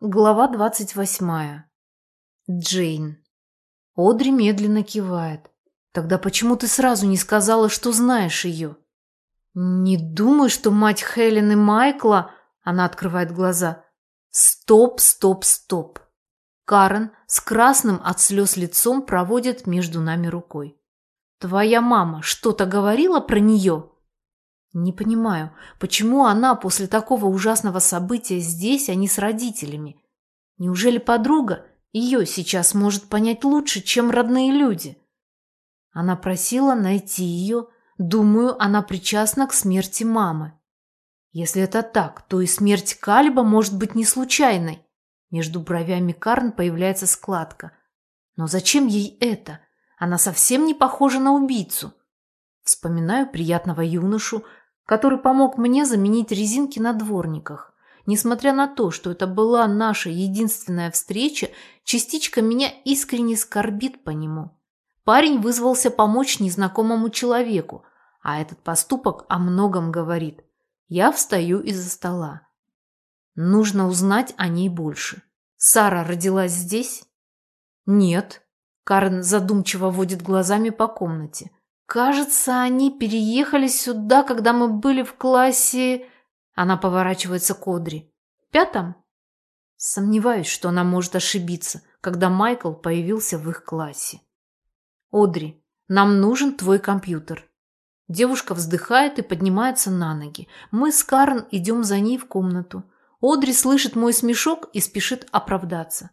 Глава двадцать восьмая. Джейн. Одри медленно кивает. Тогда почему ты сразу не сказала, что знаешь ее? Не думаю, что мать Хелен и Майкла... Она открывает глаза. Стоп, стоп, стоп. Карен с красным от слез лицом проводит между нами рукой. Твоя мама что-то говорила про нее? Не понимаю, почему она после такого ужасного события здесь, а не с родителями? Неужели подруга ее сейчас может понять лучше, чем родные люди? Она просила найти ее. Думаю, она причастна к смерти мамы. Если это так, то и смерть Кальба может быть не случайной. Между бровями Карн появляется складка. Но зачем ей это? Она совсем не похожа на убийцу. Вспоминаю приятного юношу, который помог мне заменить резинки на дворниках. Несмотря на то, что это была наша единственная встреча, частичка меня искренне скорбит по нему. Парень вызвался помочь незнакомому человеку, а этот поступок о многом говорит. Я встаю из-за стола. Нужно узнать о ней больше. Сара родилась здесь? Нет. Карен задумчиво водит глазами по комнате. Кажется, они переехали сюда, когда мы были в классе... Она поворачивается к Одри. Пятом? Сомневаюсь, что она может ошибиться, когда Майкл появился в их классе. Одри, нам нужен твой компьютер. Девушка вздыхает и поднимается на ноги. Мы с Карн идем за ней в комнату. Одри слышит мой смешок и спешит оправдаться.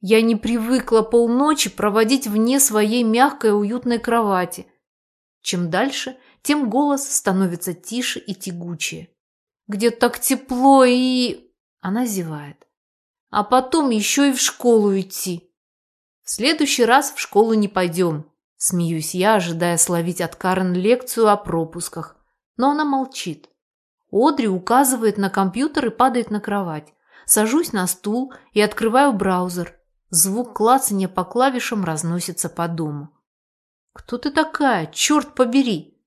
Я не привыкла полночи проводить вне своей мягкой уютной кровати – чем дальше, тем голос становится тише и тягучее. Где так тепло и... Она зевает. А потом еще и в школу идти. В следующий раз в школу не пойдем. Смеюсь я, ожидая словить от Карен лекцию о пропусках. Но она молчит. Одри указывает на компьютер и падает на кровать. Сажусь на стул и открываю браузер. Звук клацания по клавишам разносится по дому. «Кто ты такая? Черт побери!»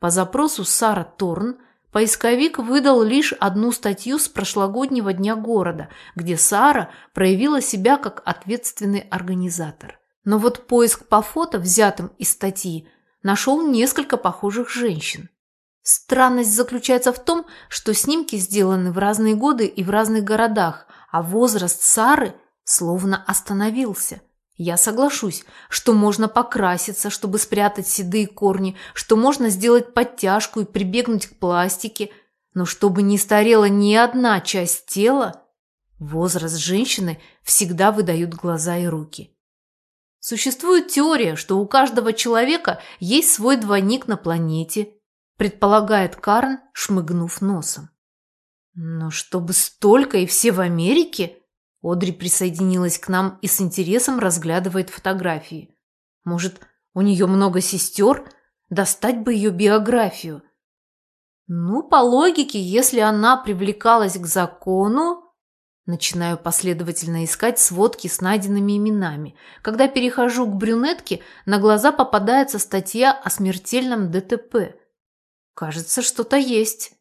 По запросу Сара Торн поисковик выдал лишь одну статью с прошлогоднего дня города, где Сара проявила себя как ответственный организатор. Но вот поиск по фото, взятым из статьи, нашел несколько похожих женщин. Странность заключается в том, что снимки сделаны в разные годы и в разных городах, а возраст Сары словно остановился – я соглашусь, что можно покраситься, чтобы спрятать седые корни, что можно сделать подтяжку и прибегнуть к пластике, но чтобы не старела ни одна часть тела, возраст женщины всегда выдают глаза и руки. Существует теория, что у каждого человека есть свой двойник на планете, предполагает Карн, шмыгнув носом. Но чтобы столько и все в Америке? Одри присоединилась к нам и с интересом разглядывает фотографии. Может, у нее много сестер? Достать бы ее биографию. Ну, по логике, если она привлекалась к закону... Начинаю последовательно искать сводки с найденными именами. Когда перехожу к брюнетке, на глаза попадается статья о смертельном ДТП. Кажется, что-то есть.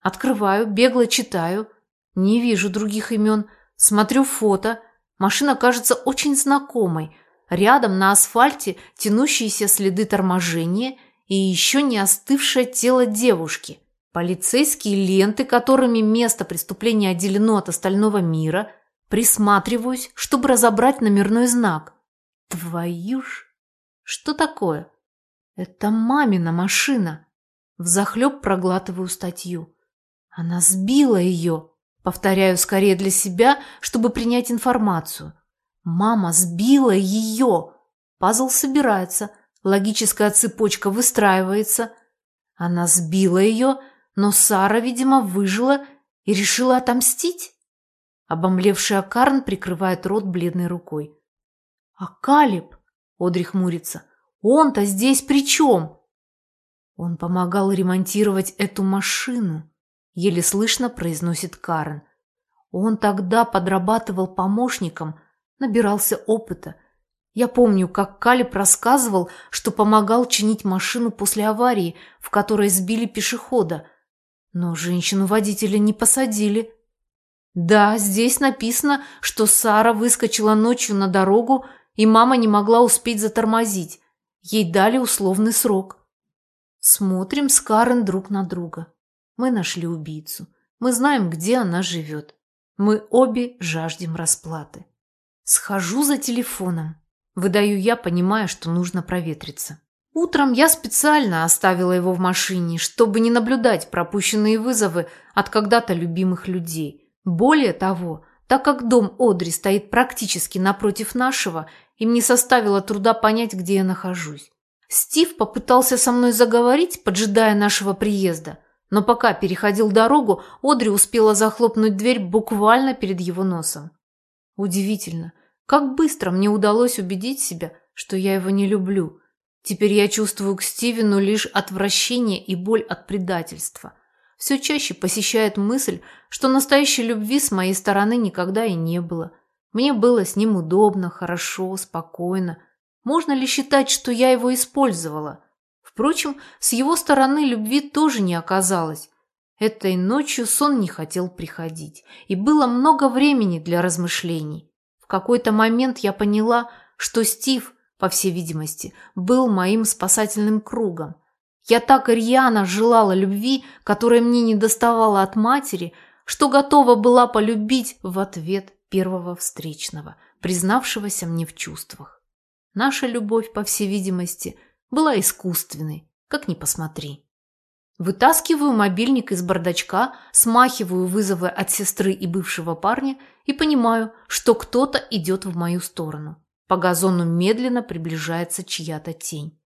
Открываю, бегло читаю. Не вижу других имен. Смотрю фото. Машина кажется очень знакомой. Рядом на асфальте тянущиеся следы торможения и еще не остывшее тело девушки. Полицейские ленты, которыми место преступления отделено от остального мира. Присматриваюсь, чтобы разобрать номерной знак. Твою ж... Что такое? Это мамина машина. Взахлеб проглатываю статью. Она сбила ее. Повторяю скорее для себя, чтобы принять информацию. Мама сбила ее. Пазл собирается, логическая цепочка выстраивается. Она сбила ее, но Сара, видимо, выжила и решила отомстить. Обомлевший Акарн прикрывает рот бледной рукой. «А Калиб?» – Одри хмурится. «Он-то здесь при чем?» Он помогал ремонтировать эту машину еле слышно произносит Карен. Он тогда подрабатывал помощником, набирался опыта. Я помню, как Калиб рассказывал, что помогал чинить машину после аварии, в которой сбили пешехода. Но женщину-водителя не посадили. Да, здесь написано, что Сара выскочила ночью на дорогу, и мама не могла успеть затормозить. Ей дали условный срок. Смотрим с Карен друг на друга. Мы нашли убийцу. Мы знаем, где она живет. Мы обе жаждем расплаты. Схожу за телефоном. Выдаю я, понимая, что нужно проветриться. Утром я специально оставила его в машине, чтобы не наблюдать пропущенные вызовы от когда-то любимых людей. Более того, так как дом Одри стоит практически напротив нашего, им не составило труда понять, где я нахожусь. Стив попытался со мной заговорить, поджидая нашего приезда, но пока переходил дорогу, Одри успела захлопнуть дверь буквально перед его носом. Удивительно, как быстро мне удалось убедить себя, что я его не люблю – Теперь я чувствую к Стивену лишь отвращение и боль от предательства. Все чаще посещает мысль, что настоящей любви с моей стороны никогда и не было. Мне было с ним удобно, хорошо, спокойно. Можно ли считать, что я его использовала? Впрочем, с его стороны любви тоже не оказалось. Этой ночью сон не хотел приходить, и было много времени для размышлений. В какой-то момент я поняла, что Стив по всей видимости, был моим спасательным кругом. Я так рьяно желала любви, которая мне не доставала от матери, что готова была полюбить в ответ первого встречного, признавшегося мне в чувствах. Наша любовь, по всей видимости, была искусственной, как ни посмотри. Вытаскиваю мобильник из бардачка, смахиваю вызовы от сестры и бывшего парня и понимаю, что кто-то идет в мою сторону. По газону медленно приближается чья-то тень.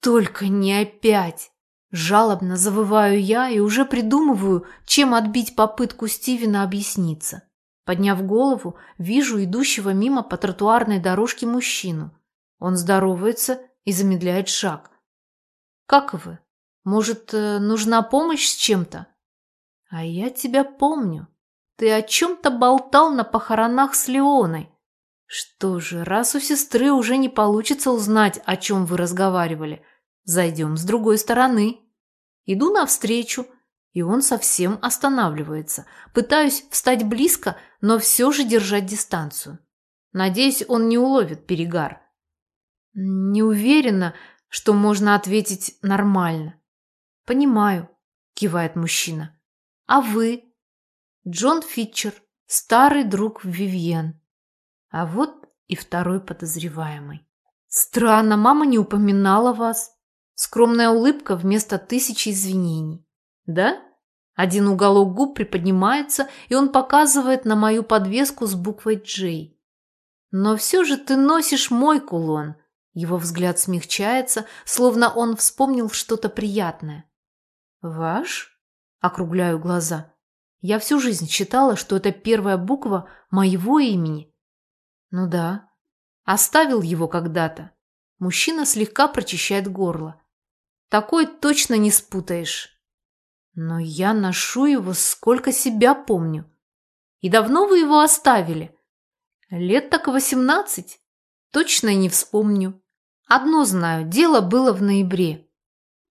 «Только не опять!» Жалобно завываю я и уже придумываю, чем отбить попытку Стивена объясниться. Подняв голову, вижу идущего мимо по тротуарной дорожке мужчину. Он здоровается и замедляет шаг. «Как вы? Может, э, нужна помощь с чем-то?» «А я тебя помню. Ты о чем-то болтал на похоронах с Леоной. Что же, раз у сестры уже не получится узнать, о чем вы разговаривали, зайдем с другой стороны. Иду навстречу, и он совсем останавливается. Пытаюсь встать близко, но все же держать дистанцию. Надеюсь, он не уловит перегар. Не уверена, что можно ответить нормально. Понимаю, кивает мужчина. А вы? Джон Фитчер, старый друг Вивьен. А вот и второй подозреваемый. Странно, мама не упоминала вас. Скромная улыбка вместо тысячи извинений. Да? Один уголок губ приподнимается, и он показывает на мою подвеску с буквой «Джей». Но все же ты носишь мой кулон. Его взгляд смягчается, словно он вспомнил что-то приятное. Ваш? Округляю глаза. Я всю жизнь считала, что это первая буква моего имени. Ну да. Оставил его когда-то. Мужчина слегка прочищает горло. Такой точно не спутаешь. Но я ношу его, сколько себя помню. И давно вы его оставили? Лет так восемнадцать. Точно не вспомню. Одно знаю, дело было в ноябре.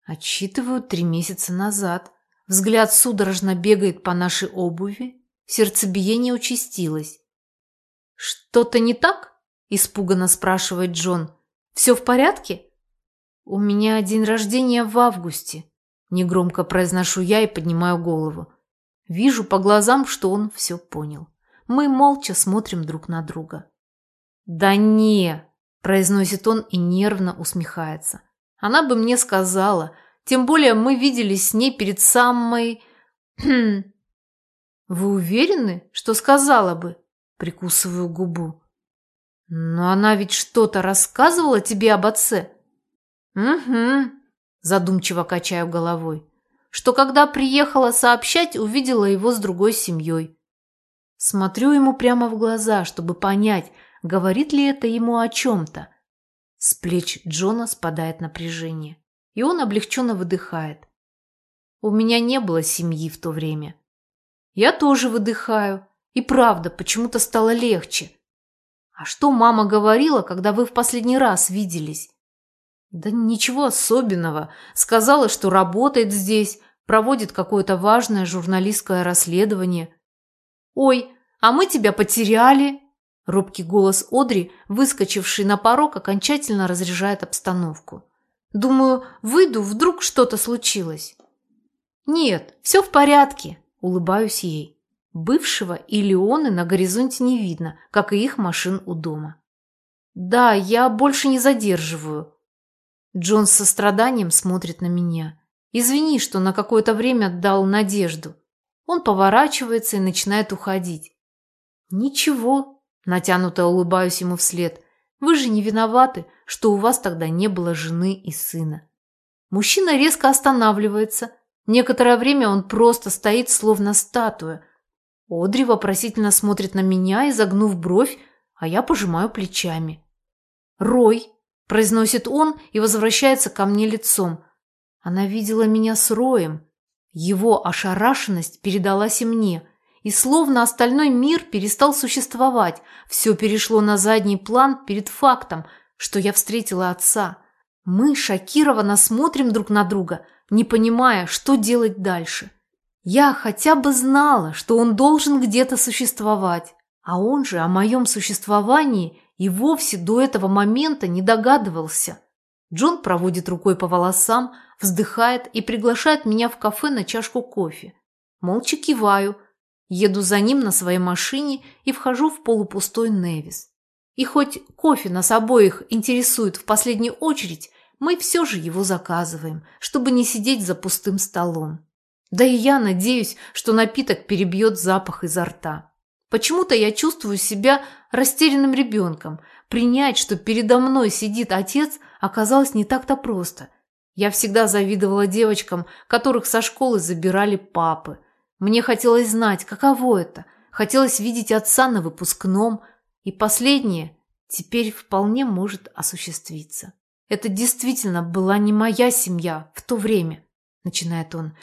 Отчитываю три месяца назад. Взгляд судорожно бегает по нашей обуви. Сердцебиение участилось. «Что-то не так?» – испуганно спрашивает Джон. «Все в порядке?» «У меня день рождения в августе», – негромко произношу я и поднимаю голову. Вижу по глазам, что он все понял. Мы молча смотрим друг на друга. «Да не!» – произносит он и нервно усмехается. Она бы мне сказала, тем более мы виделись с ней перед самой... Вы уверены, что сказала бы? Прикусываю губу. Но она ведь что-то рассказывала тебе об отце? Угу, задумчиво качаю головой. Что когда приехала сообщать, увидела его с другой семьей. Смотрю ему прямо в глаза, чтобы понять, говорит ли это ему о чем-то. С плеч Джона спадает напряжение, и он облегченно выдыхает. У меня не было семьи в то время. Я тоже выдыхаю, и правда, почему-то стало легче. А что мама говорила, когда вы в последний раз виделись? Да ничего особенного. Сказала, что работает здесь, проводит какое-то важное журналистское расследование. «Ой, а мы тебя потеряли!» Робкий голос Одри, выскочивший на порог, окончательно разряжает обстановку. «Думаю, выйду, вдруг что-то случилось». «Нет, все в порядке», – улыбаюсь ей. Бывшего и Леоны на горизонте не видно, как и их машин у дома. «Да, я больше не задерживаю». Джон с состраданием смотрит на меня. «Извини, что на какое-то время дал надежду». Он поворачивается и начинает уходить. «Ничего», – натянуто улыбаюсь ему вслед. «Вы же не виноваты, что у вас тогда не было жены и сына». Мужчина резко останавливается. Некоторое время он просто стоит, словно статуя. Одри вопросительно смотрит на меня, изогнув бровь, а я пожимаю плечами. «Рой», – произносит он и возвращается ко мне лицом. Она видела меня с Роем. Его ошарашенность передалась и мне, и словно остальной мир перестал существовать, все перешло на задний план перед фактом, что я встретила отца. Мы шокированно смотрим друг на друга, не понимая, что делать дальше. Я хотя бы знала, что он должен где-то существовать, а он же о моем существовании и вовсе до этого момента не догадывался. Джон проводит рукой по волосам, вздыхает и приглашает меня в кафе на чашку кофе. Молча киваю, еду за ним на своей машине и вхожу в полупустой Невис. И хоть кофе нас обоих интересует в последнюю очередь, мы все же его заказываем, чтобы не сидеть за пустым столом. Да и я надеюсь, что напиток перебьет запах изо рта. Почему-то я чувствую себя растерянным ребенком. Принять, что передо мной сидит отец, оказалось не так-то просто – я всегда завидовала девочкам, которых со школы забирали папы. Мне хотелось знать, каково это. Хотелось видеть отца на выпускном. И последнее теперь вполне может осуществиться. Это действительно была не моя семья в то время, начинает он.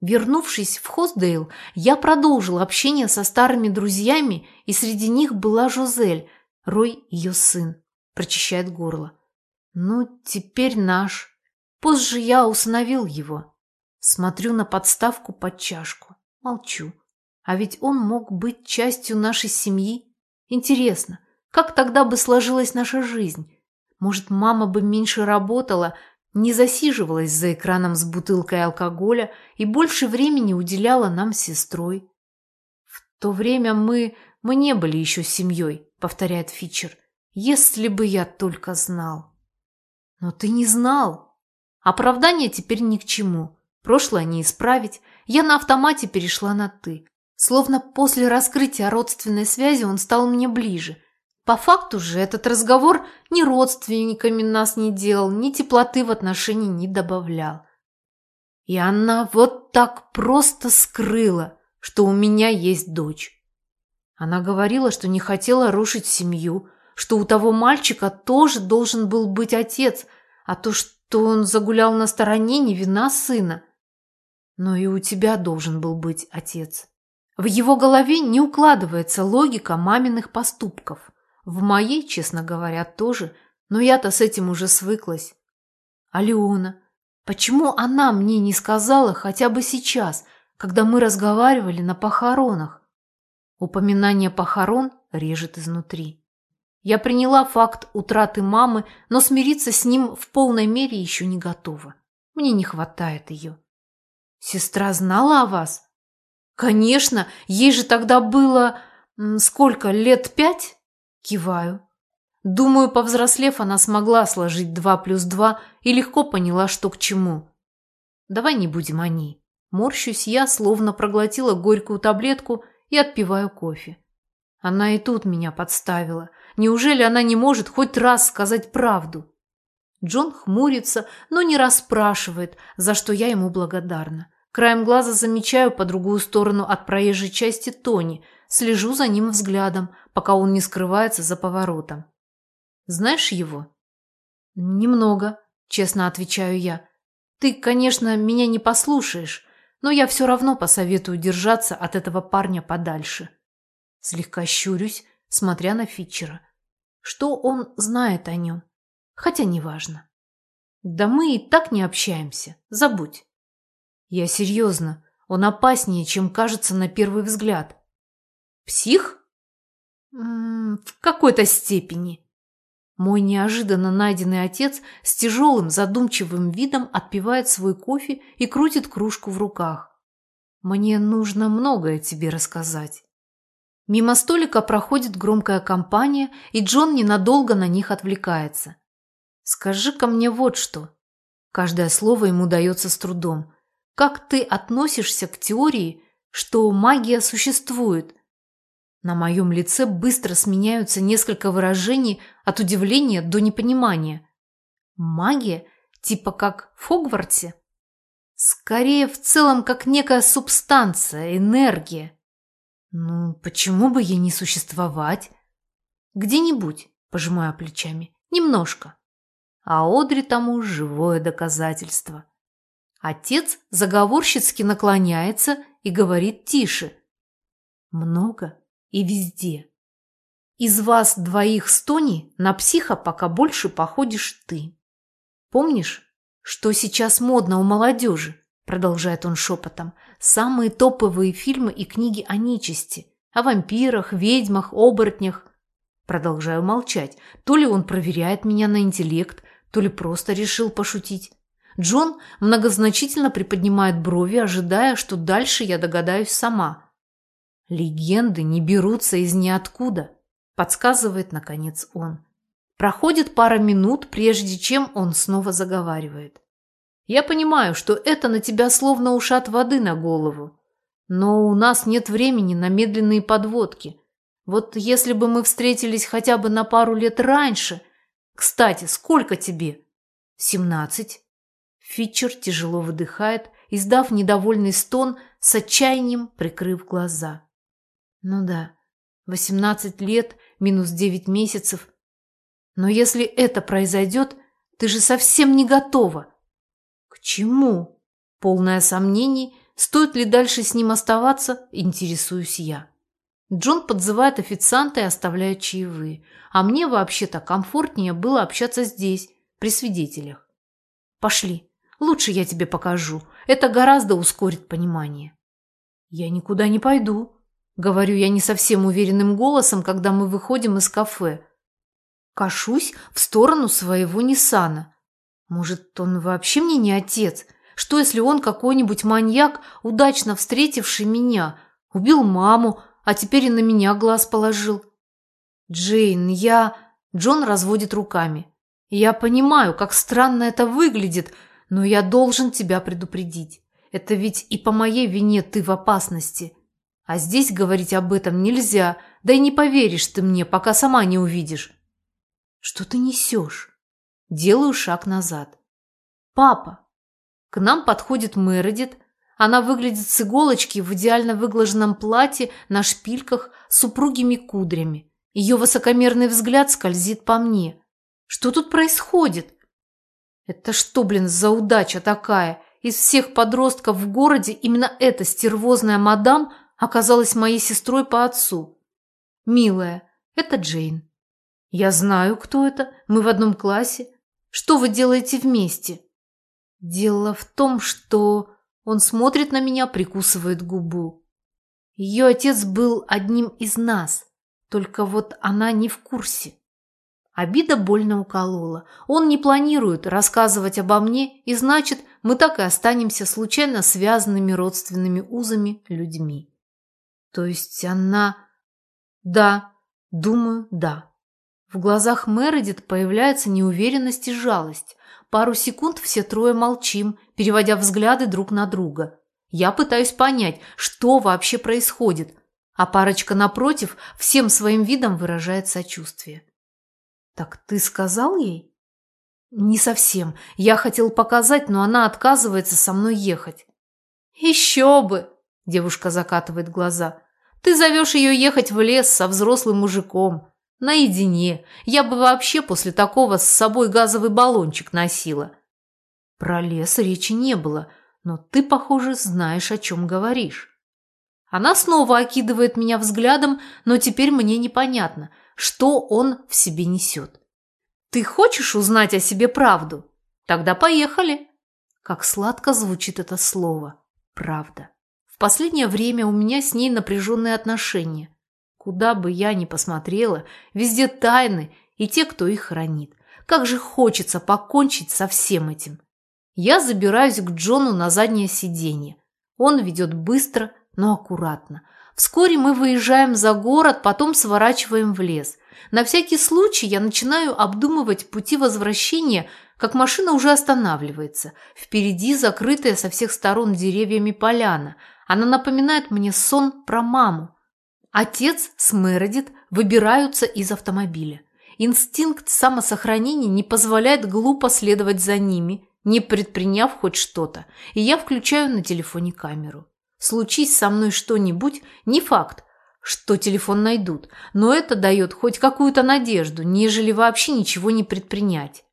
Вернувшись в Хостдейл, я продолжил общение со старыми друзьями, и среди них была Жозель, Рой ее сын, прочищает горло. Ну, теперь наш. Позже я усыновил его. Смотрю на подставку под чашку. Молчу. А ведь он мог быть частью нашей семьи. Интересно, как тогда бы сложилась наша жизнь? Может, мама бы меньше работала, не засиживалась за экраном с бутылкой алкоголя и больше времени уделяла нам с сестрой. В то время мы, мы не были еще семьей, повторяет Фичер. Если бы я только знал. Но ты не знал, Оправдание теперь ни к чему. Прошлое не исправить. Я на автомате перешла на «ты». Словно после раскрытия родственной связи он стал мне ближе. По факту же этот разговор ни родственниками нас не делал, ни теплоты в отношении не добавлял. И она вот так просто скрыла, что у меня есть дочь. Она говорила, что не хотела рушить семью, что у того мальчика тоже должен был быть отец, а то, что то он загулял на стороне не вина сына. Но и у тебя должен был быть отец. В его голове не укладывается логика маминых поступков. В моей, честно говоря, тоже, но я-то с этим уже свыклась. Алиона, почему она мне не сказала хотя бы сейчас, когда мы разговаривали на похоронах? Упоминание похорон режет изнутри. Я приняла факт утраты мамы, но смириться с ним в полной мере еще не готова. Мне не хватает ее. Сестра знала о вас? Конечно, ей же тогда было... Сколько, лет пять? Киваю. Думаю, повзрослев, она смогла сложить два плюс два и легко поняла, что к чему. Давай не будем о ней. Морщусь я, словно проглотила горькую таблетку и отпиваю кофе. Она и тут меня подставила – Неужели она не может хоть раз сказать правду? Джон хмурится, но не расспрашивает, за что я ему благодарна. Краем глаза замечаю по другую сторону от проезжей части Тони, слежу за ним взглядом, пока он не скрывается за поворотом. Знаешь его? Немного, честно отвечаю я. Ты, конечно, меня не послушаешь, но я все равно посоветую держаться от этого парня подальше. Слегка щурюсь, смотря на Фитчера. Что он знает о нем? Хотя неважно. Да мы и так не общаемся. Забудь. Я серьезно. Он опаснее, чем кажется на первый взгляд. Псих? М -м, в какой-то степени. Мой неожиданно найденный отец с тяжелым задумчивым видом отпивает свой кофе и крутит кружку в руках. Мне нужно многое тебе рассказать. Мимо столика проходит громкая компания, и Джон ненадолго на них отвлекается. Скажи-ка мне вот что. Каждое слово ему дается с трудом. Как ты относишься к теории, что магия существует? На моем лице быстро сменяются несколько выражений от удивления до непонимания. Магия? Типа как в Хогвартсе? Скорее, в целом, как некая субстанция, энергия. Ну, почему бы ей не существовать? Где-нибудь, пожимаю плечами, немножко. А Одри тому живое доказательство. Отец заговорщицки наклоняется и говорит тише. Много и везде. Из вас двоих с Тони на психа пока больше походишь ты. Помнишь, что сейчас модно у молодежи? Продолжает он шепотом. Самые топовые фильмы и книги о нечисти. О вампирах, ведьмах, оборотнях. Продолжаю молчать. То ли он проверяет меня на интеллект, то ли просто решил пошутить. Джон многозначительно приподнимает брови, ожидая, что дальше я догадаюсь сама. «Легенды не берутся из ниоткуда», – подсказывает, наконец, он. Проходит пара минут, прежде чем он снова заговаривает. «Я понимаю, что это на тебя словно ушат воды на голову, но у нас нет времени на медленные подводки. Вот если бы мы встретились хотя бы на пару лет раньше... Кстати, сколько тебе?» «Семнадцать». Фитчер тяжело выдыхает, издав недовольный стон, с отчаянием прикрыв глаза. Ну да, восемнадцать лет минус девять месяцев. Но если это произойдет, ты же совсем не готова. К чему? Полное сомнений, стоит ли дальше с ним оставаться, интересуюсь я. Джон подзывает официанта и оставляет чаевые. А мне вообще-то комфортнее было общаться здесь, при свидетелях. Пошли, лучше я тебе покажу. Это гораздо ускорит понимание. Я никуда не пойду, Говорю я не совсем уверенным голосом, когда мы выходим из кафе. Кашусь в сторону своего Ниссана. Может, он вообще мне не отец? Что, если он какой-нибудь маньяк, удачно встретивший меня, убил маму, а теперь и на меня глаз положил? Джейн, я... Джон разводит руками. Я понимаю, как странно это выглядит, но я должен тебя предупредить. Это ведь и по моей вине ты в опасности. А здесь говорить об этом нельзя, да и не поверишь ты мне, пока сама не увидишь. Что ты несешь? Делаю шаг назад. Папа. К нам подходит Мередит. Она выглядит с иголочки в идеально выглаженном платье на шпильках с упругими кудрями. Ее высокомерный взгляд скользит по мне. Что тут происходит? Это что, блин, за удача такая? Из всех подростков в городе именно эта стервозная мадам оказалась моей сестрой по отцу. Милая, это Джейн. Я знаю, кто это. Мы в одном классе. Что вы делаете вместе? Дело в том, что он смотрит на меня, прикусывает губу. Ее отец был одним из нас, только вот она не в курсе. Обида больно уколола. Он не планирует рассказывать обо мне, и значит, мы так и останемся случайно связанными родственными узами людьми. То есть она... Да, думаю, да. В глазах Мередит появляется неуверенность и жалость. Пару секунд все трое молчим, переводя взгляды друг на друга. Я пытаюсь понять, что вообще происходит, а парочка напротив всем своим видом выражает сочувствие. «Так ты сказал ей?» «Не совсем. Я хотел показать, но она отказывается со мной ехать». «Еще бы!» – девушка закатывает глаза. Ты зовешь ее ехать в лес со взрослым мужиком. Наедине. Я бы вообще после такого с собой газовый баллончик носила. Про лес речи не было, но ты, похоже, знаешь, о чем говоришь. Она снова окидывает меня взглядом, но теперь мне непонятно, что он в себе несет. Ты хочешь узнать о себе правду? Тогда поехали. Как сладко звучит это слово. Правда последнее время у меня с ней напряженные отношения. Куда бы я ни посмотрела, везде тайны и те, кто их хранит. Как же хочется покончить со всем этим. Я забираюсь к Джону на заднее сиденье. Он ведет быстро, но аккуратно. Вскоре мы выезжаем за город, потом сворачиваем в лес. На всякий случай я начинаю обдумывать пути возвращения, как машина уже останавливается. Впереди закрытая со всех сторон деревьями поляна. Она напоминает мне сон про маму. Отец с Мередит выбираются из автомобиля. Инстинкт самосохранения не позволяет глупо следовать за ними, не предприняв хоть что-то, и я включаю на телефоне камеру. Случись со мной что-нибудь, не факт, что телефон найдут, но это дает хоть какую-то надежду, нежели вообще ничего не предпринять.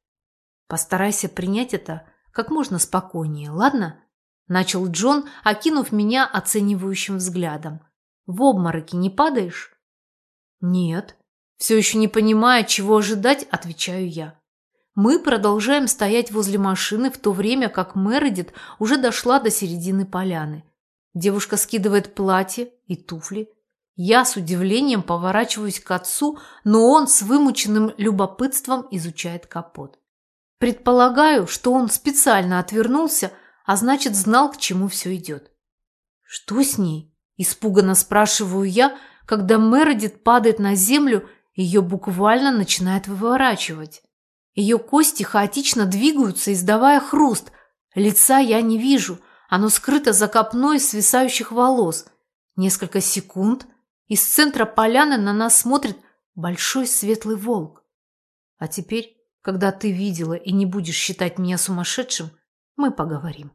Постарайся принять это как можно спокойнее, ладно? Начал Джон, окинув меня оценивающим взглядом. В обмороке не падаешь? Нет. Все еще не понимая, чего ожидать, отвечаю я. Мы продолжаем стоять возле машины, в то время как Мередит уже дошла до середины поляны. Девушка скидывает платье и туфли. Я с удивлением поворачиваюсь к отцу, но он с вымученным любопытством изучает капот. Предполагаю, что он специально отвернулся, а значит, знал, к чему все идет. «Что с ней?» – испуганно спрашиваю я, когда Мередит падает на землю, ее буквально начинает выворачивать. Ее кости хаотично двигаются, издавая хруст. Лица я не вижу – оно скрыто за копной свисающих волос. Несколько секунд из центра поляны на нас смотрит большой светлый волк. А теперь, когда ты видела и не будешь считать меня сумасшедшим, мы поговорим.